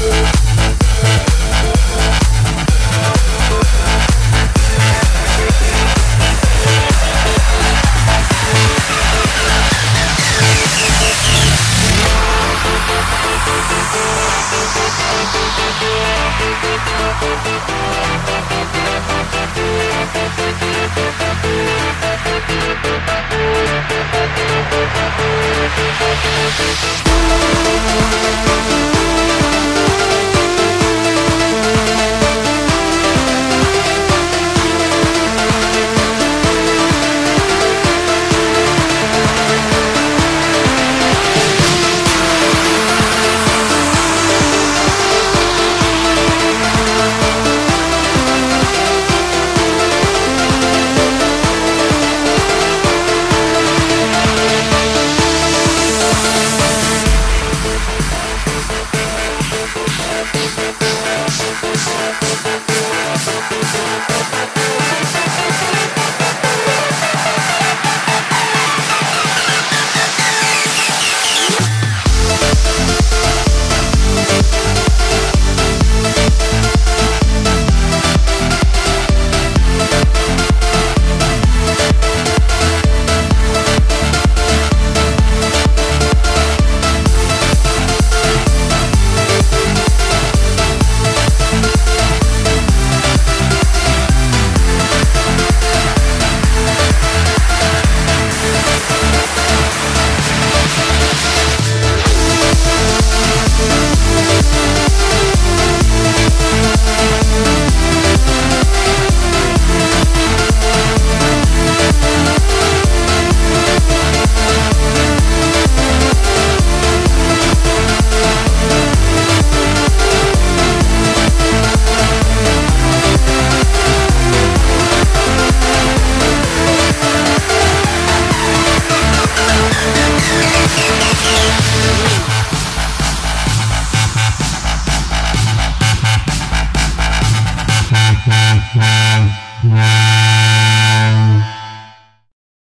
We'll be. Yeah.